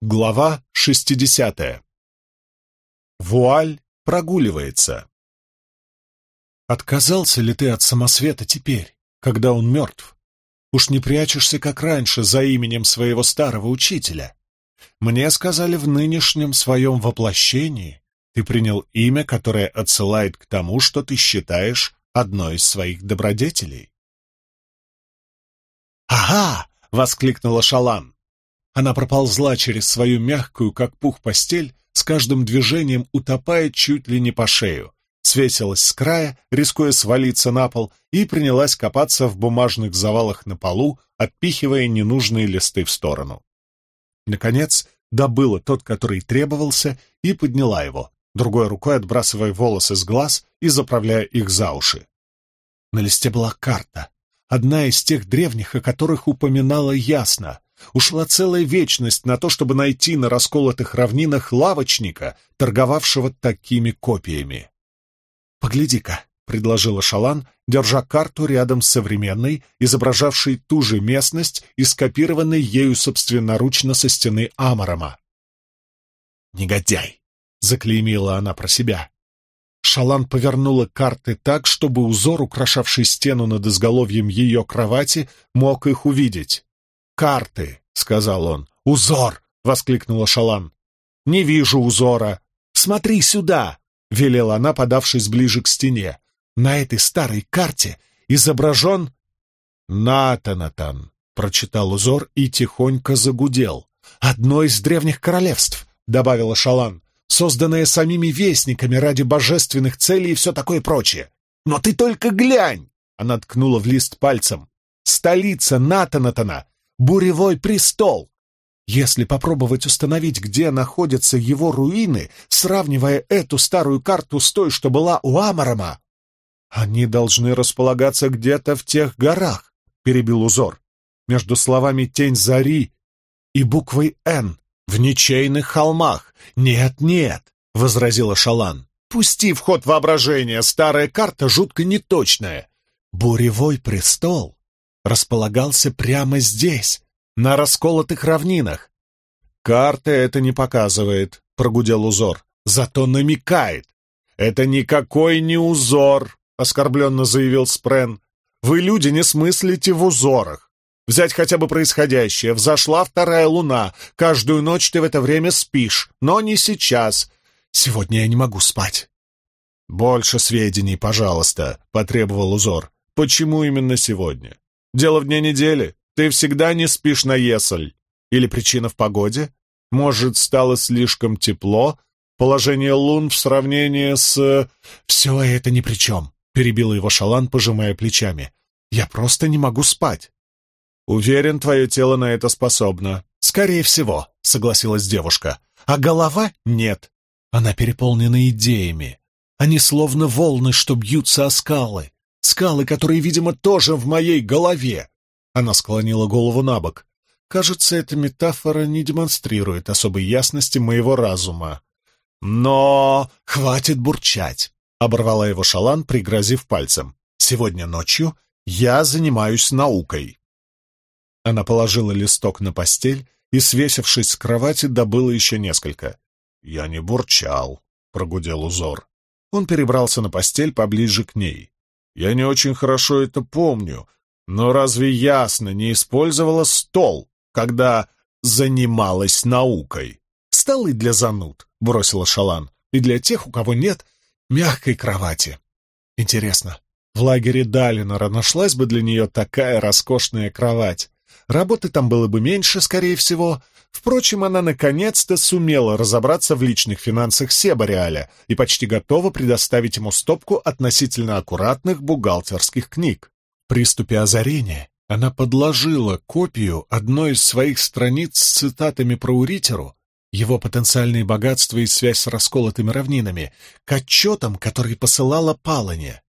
Глава 60. Вуаль прогуливается. Отказался ли ты от самосвета теперь, когда он мертв? Уж не прячешься, как раньше, за именем своего старого учителя. Мне сказали, в нынешнем своем воплощении ты принял имя, которое отсылает к тому, что ты считаешь одной из своих добродетелей. «Ага!» — воскликнула Шалан. Она проползла через свою мягкую, как пух, постель, с каждым движением утопая чуть ли не по шею, свесилась с края, рискуя свалиться на пол, и принялась копаться в бумажных завалах на полу, отпихивая ненужные листы в сторону. Наконец, добыла тот, который требовался, и подняла его, другой рукой отбрасывая волосы с глаз и заправляя их за уши. На листе была карта, одна из тех древних, о которых упоминала ясно, Ушла целая вечность на то, чтобы найти на расколотых равнинах лавочника, торговавшего такими копиями. «Погляди-ка», — предложила Шалан, держа карту рядом с современной, изображавшей ту же местность и скопированной ею собственноручно со стены Амарама. «Негодяй!» — заклеймила она про себя. Шалан повернула карты так, чтобы узор, украшавший стену над изголовьем ее кровати, мог их увидеть карты», — сказал он. «Узор!» — воскликнула Шалан. «Не вижу узора. Смотри сюда!» — велела она, подавшись ближе к стене. «На этой старой карте изображен...» «Натанатан», — прочитал узор и тихонько загудел. «Одно из древних королевств», — добавила Шалан, «созданное самими вестниками ради божественных целей и все такое прочее. Но ты только глянь!» — она ткнула в лист пальцем. «Столица Натанатана буревой престол. Если попробовать установить, где находятся его руины, сравнивая эту старую карту с той, что была у Амарама, они должны располагаться где-то в тех горах, перебил узор, между словами «тень зари» и буквой «Н» в ничейных холмах. «Нет, нет», — возразила Шалан. «Пусти в ход воображения, старая карта жутко неточная. Буревой престол располагался прямо здесь, на расколотых равнинах. «Карта это не показывает», — прогудел узор, — «зато намекает». «Это никакой не узор», — оскорбленно заявил Спрен. «Вы, люди, не смыслите в узорах. Взять хотя бы происходящее. Взошла вторая луна. Каждую ночь ты в это время спишь, но не сейчас. Сегодня я не могу спать». «Больше сведений, пожалуйста», — потребовал узор. «Почему именно сегодня? Дело в дне недели. Ты всегда не спишь на есль. Или причина в погоде? Может, стало слишком тепло? Положение лун в сравнении с... Все это ни при чем, — перебил его Шалан, пожимая плечами. Я просто не могу спать. Уверен, твое тело на это способно. Скорее всего, — согласилась девушка. А голова — нет. Она переполнена идеями. Они словно волны, что бьются о скалы. Скалы, которые, видимо, тоже в моей голове. Она склонила голову на бок. Кажется, эта метафора не демонстрирует особой ясности моего разума. Но хватит бурчать, — оборвала его Шалан, пригрозив пальцем. Сегодня ночью я занимаюсь наукой. Она положила листок на постель и, свесившись с кровати, добыла еще несколько. «Я не бурчал», — прогудел узор. Он перебрался на постель поближе к ней. Я не очень хорошо это помню, но разве ясно не использовала стол, когда занималась наукой? Столы для зануд, бросила Шалан, и для тех, у кого нет мягкой кровати. Интересно, в лагере Далинора нашлась бы для нее такая роскошная кровать? Работы там было бы меньше, скорее всего, Впрочем, она наконец-то сумела разобраться в личных финансах Себариаля и почти готова предоставить ему стопку относительно аккуратных бухгалтерских книг. В приступе озарения она подложила копию одной из своих страниц с цитатами про Уритеру, его потенциальные богатства и связь с расколотыми равнинами, к отчетам, которые посылала Палане.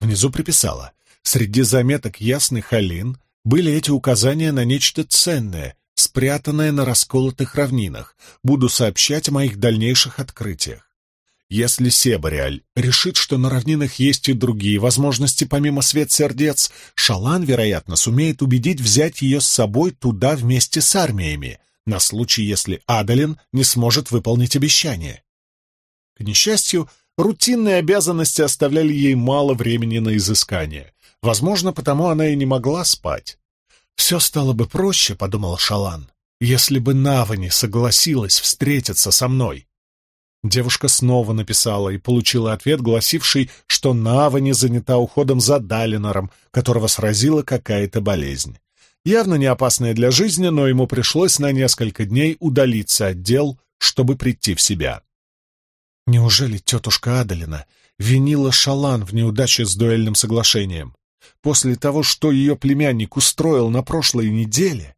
Внизу приписала, среди заметок ясных Алин были эти указания на нечто ценное, спрятанное на расколотых равнинах. Буду сообщать о моих дальнейших открытиях. Если Себариаль решит, что на равнинах есть и другие возможности помимо свет сердец, Шалан, вероятно, сумеет убедить взять ее с собой туда вместе с армиями. на случай, если Адалин не сможет выполнить обещание. К несчастью, рутинные обязанности оставляли ей мало времени на изыскание. Возможно, потому она и не могла спать. «Все стало бы проще», — подумала Шалан, — «если бы Навани согласилась встретиться со мной». Девушка снова написала и получила ответ, гласивший, что Навани занята уходом за Далинором, которого сразила какая-то болезнь. Явно не опасная для жизни, но ему пришлось на несколько дней удалиться от дел, чтобы прийти в себя. Неужели тетушка Адалина винила Шалан в неудаче с дуэльным соглашением? После того, что ее племянник устроил на прошлой неделе?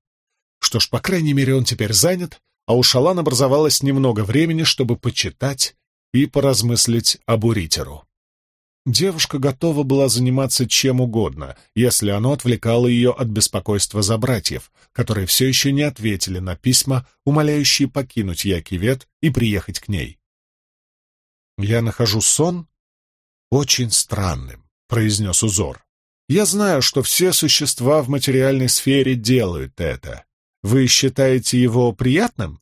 Что ж, по крайней мере, он теперь занят, а у Шалан образовалось немного времени, чтобы почитать и поразмыслить об Уритеру. Девушка готова была заниматься чем угодно, если оно отвлекало ее от беспокойства за братьев, которые все еще не ответили на письма, умоляющие покинуть Якивет и приехать к ней. «Я нахожу сон очень странным», — произнес узор. «Я знаю, что все существа в материальной сфере делают это. Вы считаете его приятным?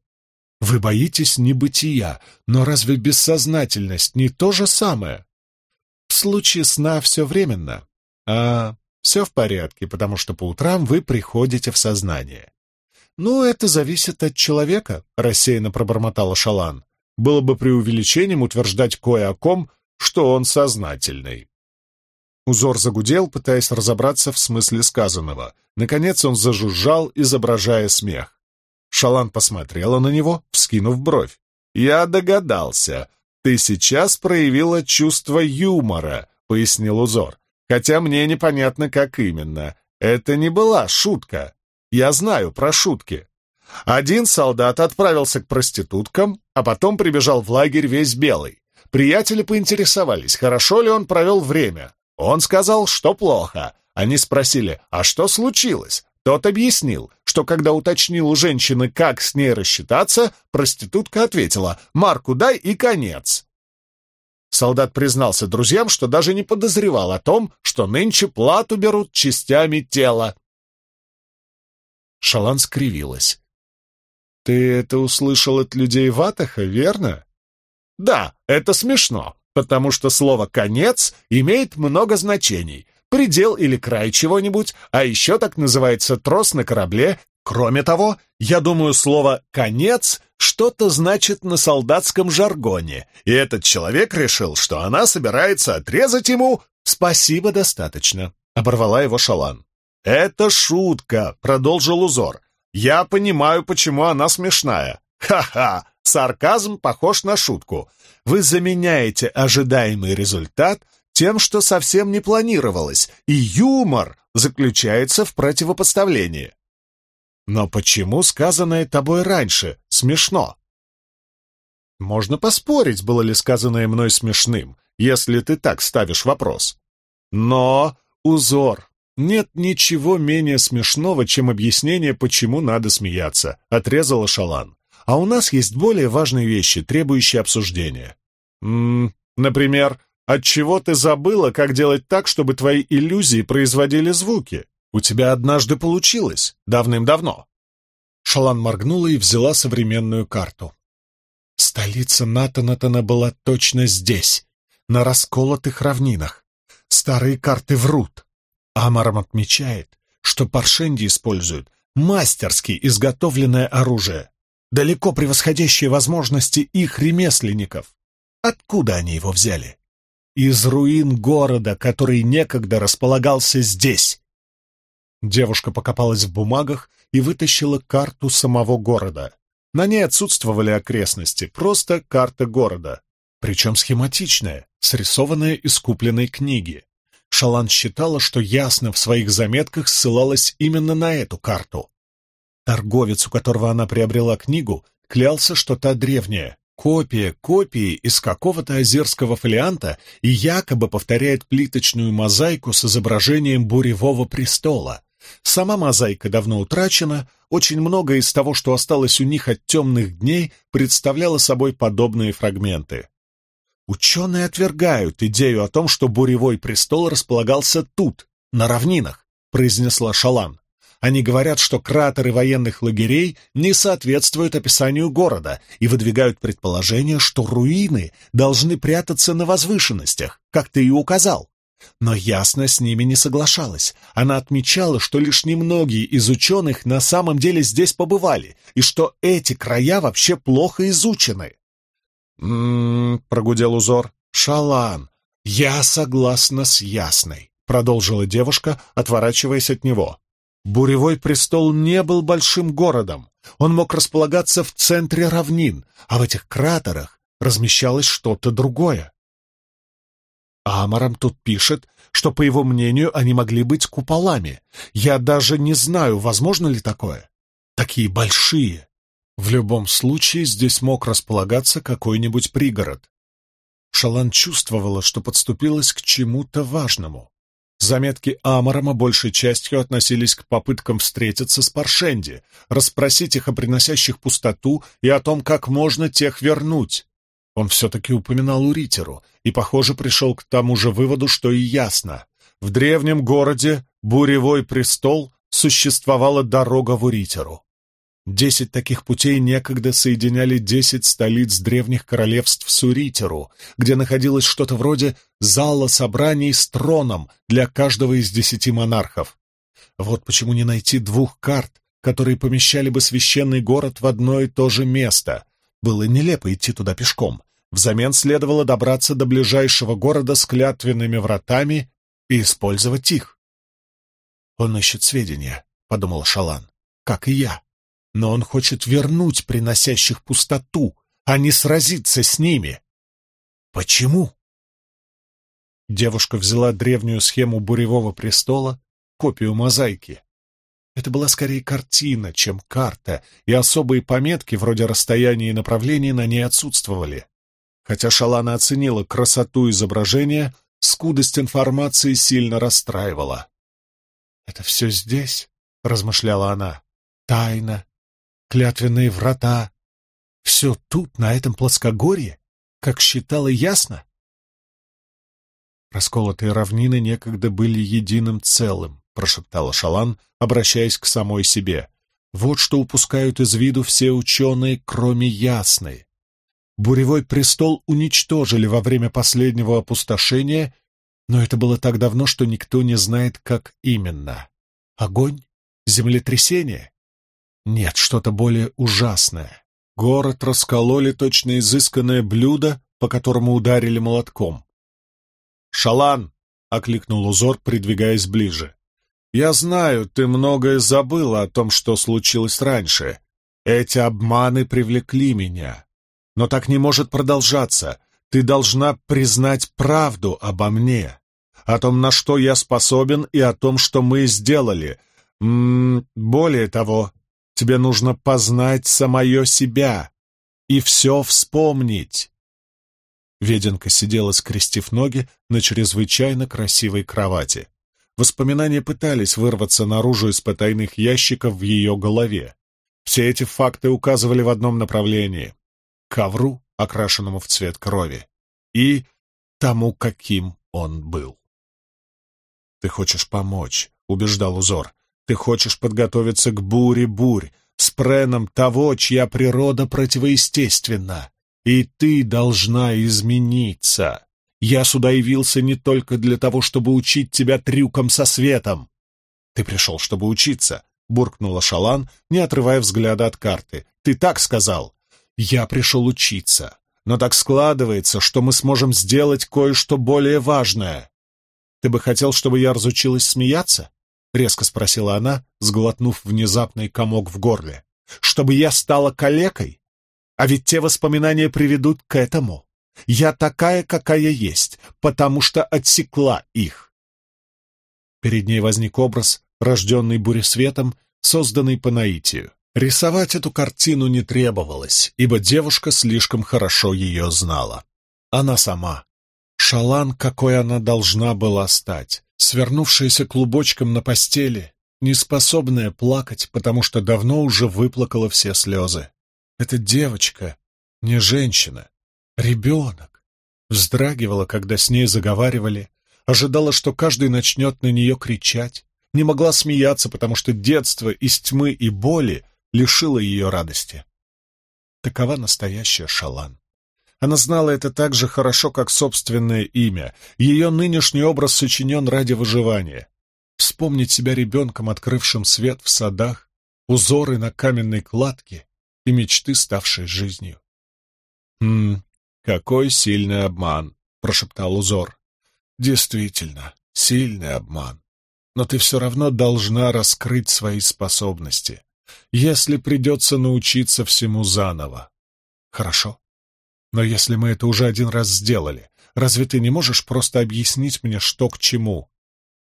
Вы боитесь небытия, но разве бессознательность не то же самое? В случае сна все временно, а все в порядке, потому что по утрам вы приходите в сознание. «Ну, это зависит от человека», — рассеянно пробормотала Шалан. «Было бы преувеличением утверждать кое о ком, что он сознательный». Узор загудел, пытаясь разобраться в смысле сказанного. Наконец он зажужжал, изображая смех. Шалан посмотрела на него, вскинув бровь. «Я догадался. Ты сейчас проявила чувство юмора», — пояснил узор. «Хотя мне непонятно, как именно. Это не была шутка. Я знаю про шутки. Один солдат отправился к проституткам, а потом прибежал в лагерь весь белый. Приятели поинтересовались, хорошо ли он провел время. Он сказал, что плохо. Они спросили, а что случилось? Тот объяснил, что когда уточнил у женщины, как с ней рассчитаться, проститутка ответила «Марку дай и конец». Солдат признался друзьям, что даже не подозревал о том, что нынче плату берут частями тела. Шалан скривилась. «Ты это услышал от людей Ватаха, верно?» «Да, это смешно потому что слово «конец» имеет много значений. Предел или край чего-нибудь, а еще так называется трос на корабле. Кроме того, я думаю, слово «конец» что-то значит на солдатском жаргоне, и этот человек решил, что она собирается отрезать ему «спасибо, достаточно», — оборвала его Шалан. «Это шутка», — продолжил узор. «Я понимаю, почему она смешная. Ха-ха, сарказм похож на шутку вы заменяете ожидаемый результат тем, что совсем не планировалось, и юмор заключается в противопоставлении. Но почему сказанное тобой раньше смешно? Можно поспорить, было ли сказанное мной смешным, если ты так ставишь вопрос. Но, узор, нет ничего менее смешного, чем объяснение, почему надо смеяться, отрезала Шалан. А у нас есть более важные вещи, требующие обсуждения. М например, от чего ты забыла, как делать так, чтобы твои иллюзии производили звуки? У тебя однажды получилось, давным-давно. Шалан моргнула и взяла современную карту. Столица Натанатана была точно здесь, на расколотых равнинах. Старые карты врут. Амаром отмечает, что паршенди используют мастерски изготовленное оружие далеко превосходящие возможности их ремесленников. Откуда они его взяли? Из руин города, который некогда располагался здесь. Девушка покопалась в бумагах и вытащила карту самого города. На ней отсутствовали окрестности, просто карта города, причем схематичная, срисованная из купленной книги. Шалан считала, что ясно в своих заметках ссылалась именно на эту карту. Торговец, у которого она приобрела книгу, клялся, что та древняя, копия копии из какого-то озерского фолианта и якобы повторяет плиточную мозаику с изображением буревого престола. Сама мозаика давно утрачена, очень многое из того, что осталось у них от темных дней, представляло собой подобные фрагменты. Ученые отвергают идею о том, что буревой престол располагался тут, на равнинах, произнесла Шалан. Они говорят, что кратеры военных лагерей не соответствуют описанию города и выдвигают предположение, что руины должны прятаться на возвышенностях, как ты и указал. Но ясно с ними не соглашалась. Она отмечала, что лишь немногие из ученых на самом деле здесь побывали, и что эти края вообще плохо изучены. «М-м-м», прогудел узор, — «Шалан, я согласна с Ясной», — продолжила девушка, отворачиваясь от него. Буревой престол не был большим городом. Он мог располагаться в центре равнин, а в этих кратерах размещалось что-то другое. Амарам тут пишет, что, по его мнению, они могли быть куполами. Я даже не знаю, возможно ли такое. Такие большие. В любом случае здесь мог располагаться какой-нибудь пригород. Шалан чувствовала, что подступилась к чему-то важному. Заметки Амарама большей частью относились к попыткам встретиться с Паршенди, расспросить их о приносящих пустоту и о том, как можно тех вернуть. Он все-таки упоминал Уритеру и, похоже, пришел к тому же выводу, что и ясно. В древнем городе Буревой престол существовала дорога в Уритеру. Десять таких путей некогда соединяли десять столиц древних королевств с Уритеру, где находилось что-то вроде зала собраний с троном для каждого из десяти монархов. Вот почему не найти двух карт, которые помещали бы священный город в одно и то же место. Было нелепо идти туда пешком. Взамен следовало добраться до ближайшего города с клятвенными вратами и использовать их. «Он ищет сведения», — подумал Шалан, — «как и я» но он хочет вернуть приносящих пустоту, а не сразиться с ними. Почему? Девушка взяла древнюю схему буревого престола, копию мозаики. Это была скорее картина, чем карта, и особые пометки, вроде расстояния и направления, на ней отсутствовали. Хотя Шалана оценила красоту изображения, скудость информации сильно расстраивала. «Это все здесь?» — размышляла она. «Тайна, клятвенные врата. Все тут, на этом плоскогорье, как считала ясно. Расколотые равнины некогда были единым целым, прошептала Шалан, обращаясь к самой себе. Вот что упускают из виду все ученые, кроме Ясной. Буревой престол уничтожили во время последнего опустошения, но это было так давно, что никто не знает, как именно. Огонь? Землетрясение? Нет, что-то более ужасное. Город раскололи точно изысканное блюдо, по которому ударили молотком. «Шалан!» — окликнул узор, придвигаясь ближе. «Я знаю, ты многое забыла о том, что случилось раньше. Эти обманы привлекли меня. Но так не может продолжаться. Ты должна признать правду обо мне, о том, на что я способен, и о том, что мы сделали. М -м, более того, Тебе нужно познать самое себя и все вспомнить. Веденка сидела, скрестив ноги на чрезвычайно красивой кровати. Воспоминания пытались вырваться наружу из потайных ящиков в ее голове. Все эти факты указывали в одном направлении — ковру, окрашенному в цвет крови, и тому, каким он был. «Ты хочешь помочь», — убеждал узор. Ты хочешь подготовиться к буре-бурь, с преном того, чья природа противоестественна. И ты должна измениться. Я сюда явился не только для того, чтобы учить тебя трюкам со светом. Ты пришел, чтобы учиться, — буркнула Шалан, не отрывая взгляда от карты. Ты так сказал. Я пришел учиться. Но так складывается, что мы сможем сделать кое-что более важное. Ты бы хотел, чтобы я разучилась смеяться? — резко спросила она, сглотнув внезапный комок в горле. «Чтобы я стала калекой? А ведь те воспоминания приведут к этому. Я такая, какая есть, потому что отсекла их». Перед ней возник образ, рожденный буресветом, созданный по наитию. Рисовать эту картину не требовалось, ибо девушка слишком хорошо ее знала. Она сама. Шалан, какой она должна была стать свернувшаяся клубочком на постели, неспособная плакать, потому что давно уже выплакала все слезы. Эта девочка, не женщина, ребенок, вздрагивала, когда с ней заговаривали, ожидала, что каждый начнет на нее кричать, не могла смеяться, потому что детство из тьмы и боли лишило ее радости. Такова настоящая Шалан. Она знала это так же хорошо, как собственное имя. Ее нынешний образ сочинен ради выживания. Вспомнить себя ребенком, открывшим свет в садах, узоры на каменной кладке и мечты, ставшие жизнью. «Хм, какой сильный обман!» — прошептал узор. «Действительно, сильный обман. Но ты все равно должна раскрыть свои способности, если придется научиться всему заново. Хорошо? Но если мы это уже один раз сделали, разве ты не можешь просто объяснить мне, что к чему?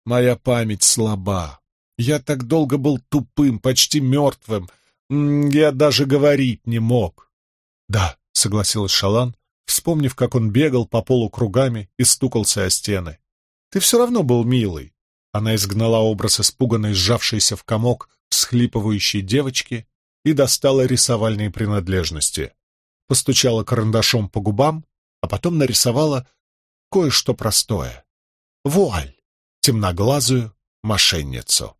Моя память слаба. Я так долго был тупым, почти мертвым. Я даже говорить не мог. Да, согласилась Шалан, вспомнив, как он бегал по полу кругами и стукался о стены. Ты все равно был милый. Она изгнала образ испуганной, сжавшейся в комок, всхлипывающей девочки и достала рисовальные принадлежности постучала карандашом по губам, а потом нарисовала кое-что простое. Вуаль, темноглазую мошенницу.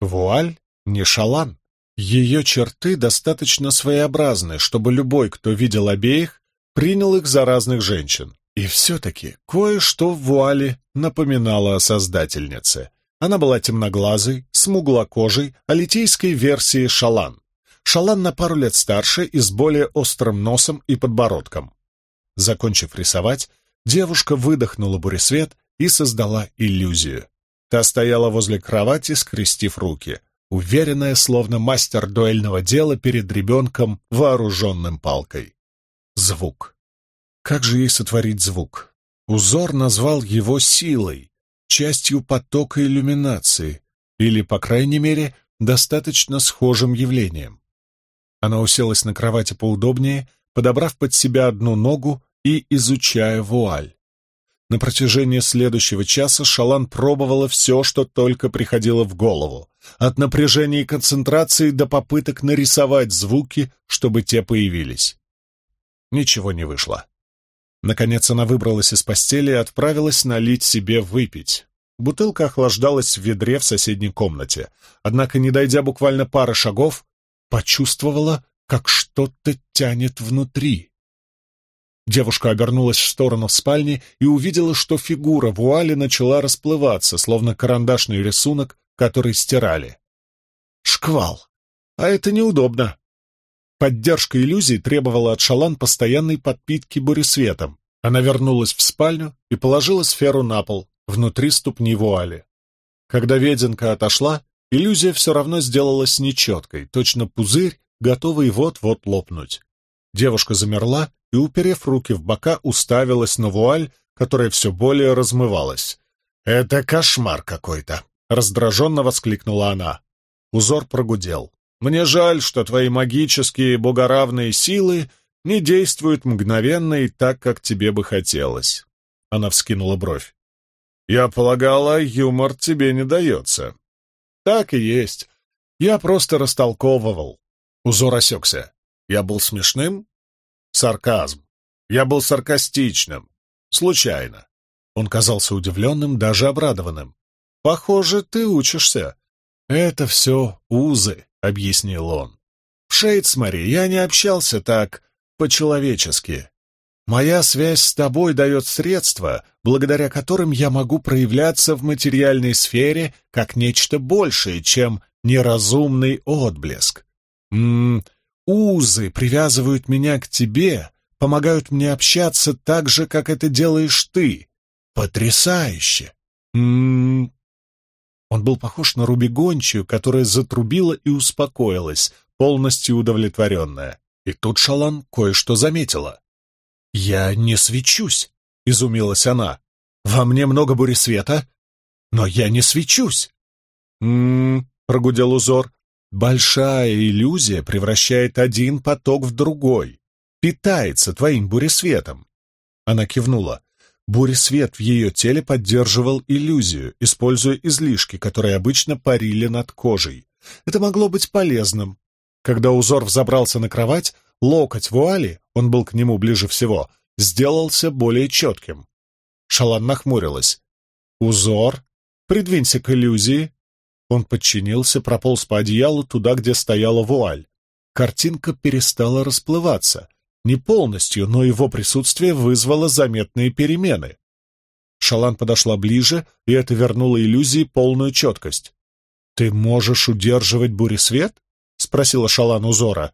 Вуаль не шалан. Ее черты достаточно своеобразны, чтобы любой, кто видел обеих, принял их за разных женщин. И все-таки кое-что в вуале напоминало о создательнице. Она была темноглазой, смуглокожей, алитейской версии шалан. Шалан на пару лет старше и с более острым носом и подбородком. Закончив рисовать, девушка выдохнула буресвет и создала иллюзию. Та стояла возле кровати, скрестив руки, уверенная, словно мастер дуэльного дела перед ребенком, вооруженным палкой. Звук. Как же ей сотворить звук? Узор назвал его силой, частью потока иллюминации, или, по крайней мере, достаточно схожим явлением. Она уселась на кровати поудобнее, подобрав под себя одну ногу и изучая вуаль. На протяжении следующего часа Шалан пробовала все, что только приходило в голову, от напряжения и концентрации до попыток нарисовать звуки, чтобы те появились. Ничего не вышло. Наконец она выбралась из постели и отправилась налить себе выпить. Бутылка охлаждалась в ведре в соседней комнате, однако, не дойдя буквально пары шагов, почувствовала, как что-то тянет внутри. Девушка обернулась в сторону спальни и увидела, что фигура вуали начала расплываться, словно карандашный рисунок, который стирали. Шквал. А это неудобно. Поддержка иллюзий требовала от Шалан постоянной подпитки буресветом. Она вернулась в спальню и положила сферу на пол, внутри ступни вуали. Когда веденка отошла, Иллюзия все равно сделалась нечеткой, точно пузырь, готовый вот-вот лопнуть. Девушка замерла и, уперев руки в бока, уставилась на вуаль, которая все более размывалась. «Это кошмар какой-то!» — раздраженно воскликнула она. Узор прогудел. «Мне жаль, что твои магические богоравные силы не действуют мгновенно и так, как тебе бы хотелось». Она вскинула бровь. «Я полагала, юмор тебе не дается». Так и есть. Я просто растолковывал. Узор осекся. Я был смешным? Сарказм. Я был саркастичным. Случайно. Он казался удивленным, даже обрадованным. «Похоже, ты учишься». «Это все узы», — объяснил он. «В Шейдсморе я не общался так по-человечески. Моя связь с тобой дает средства, благодаря которым я могу проявляться в материальной сфере как нечто большее, чем неразумный отблеск. М -м, узы привязывают меня к тебе, помогают мне общаться так же, как это делаешь ты. Потрясающе! М -м. Он был похож на Рубигончию, которая затрубила и успокоилась, полностью удовлетворенная. И тут Шалан кое-что заметила. «Я не свечусь», — изумилась она. «Во мне много бури света, но я не свечусь». «М-м-м», прогудел узор, — «большая иллюзия превращает один поток в другой, питается твоим буресветом». Она кивнула. Буресвет в ее теле поддерживал иллюзию, используя излишки, которые обычно парили над кожей. Это могло быть полезным. Когда узор взобрался на кровать, локоть вуали, он был к нему ближе всего, сделался более четким. Шалан нахмурилась. «Узор? Придвинься к иллюзии». Он подчинился, прополз по одеялу туда, где стояла вуаль. Картинка перестала расплываться. Не полностью, но его присутствие вызвало заметные перемены. Шалан подошла ближе, и это вернуло иллюзии полную четкость. «Ты можешь удерживать буресвет?» — спросила Шалан узора.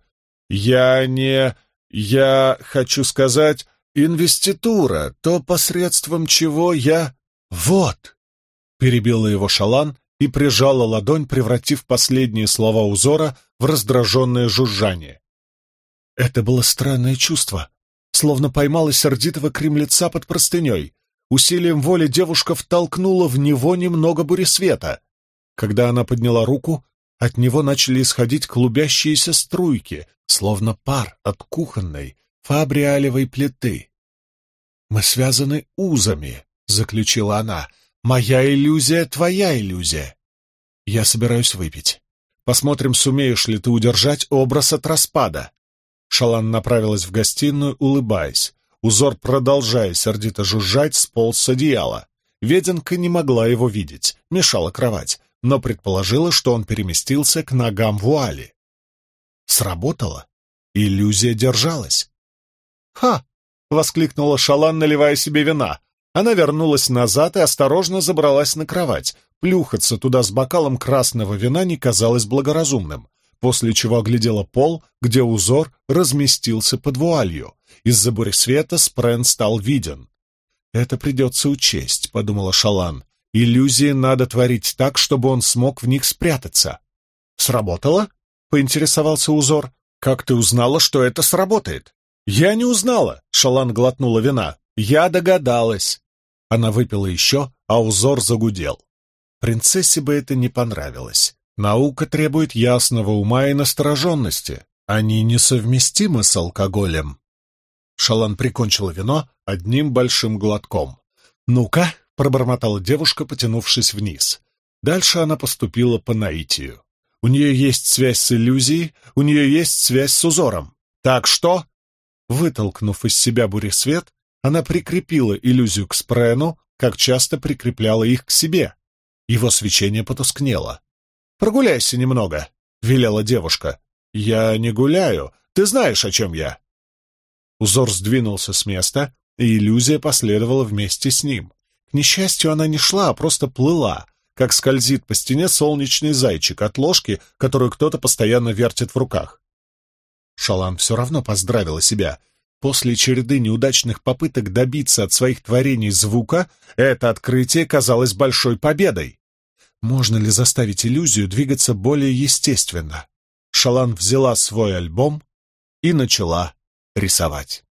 «Я не... я хочу сказать, инвеститура, то посредством чего я...» «Вот!» — перебила его Шалан и прижала ладонь, превратив последние слова узора в раздраженное жужжание. Это было странное чувство, словно поймала сердитого кремлеца под простыней. Усилием воли девушка втолкнула в него немного буресвета. Когда она подняла руку, от него начали исходить клубящиеся струйки, словно пар от кухонной фабриалевой плиты. «Мы связаны узами», — заключила она. «Моя иллюзия — твоя иллюзия. Я собираюсь выпить. Посмотрим, сумеешь ли ты удержать образ от распада». Шалан направилась в гостиную, улыбаясь. Узор, продолжая сердито жужжать, сполз с одеяла. Веденка не могла его видеть, мешала кровать, но предположила, что он переместился к ногам вуали. Сработало. Иллюзия держалась. «Ха!» — воскликнула Шалан, наливая себе вина. Она вернулась назад и осторожно забралась на кровать. Плюхаться туда с бокалом красного вина не казалось благоразумным, после чего оглядела пол, где узор разместился под вуалью. Из-за буресвета спрен стал виден. «Это придется учесть», — подумала Шалан. «Иллюзии надо творить так, чтобы он смог в них спрятаться». «Сработало?» — поинтересовался узор. «Как ты узнала, что это сработает?» «Я не узнала», — Шалан глотнула вина. «Я догадалась». Она выпила еще, а узор загудел. Принцессе бы это не понравилось. Наука требует ясного ума и настороженности. Они несовместимы с алкоголем. Шалан прикончила вино одним большим глотком. «Ну-ка», — пробормотала девушка, потянувшись вниз. Дальше она поступила по наитию. У нее есть связь с иллюзией, у нее есть связь с узором. Так что... Вытолкнув из себя буресвет, она прикрепила иллюзию к спрену, как часто прикрепляла их к себе. Его свечение потускнело. «Прогуляйся немного», — велела девушка. «Я не гуляю. Ты знаешь, о чем я». Узор сдвинулся с места, и иллюзия последовала вместе с ним. К несчастью, она не шла, а просто плыла, как скользит по стене солнечный зайчик от ложки, которую кто-то постоянно вертит в руках. Шалан все равно поздравила себя. После череды неудачных попыток добиться от своих творений звука, это открытие казалось большой победой. Можно ли заставить иллюзию двигаться более естественно? Шалан взяла свой альбом и начала рисовать.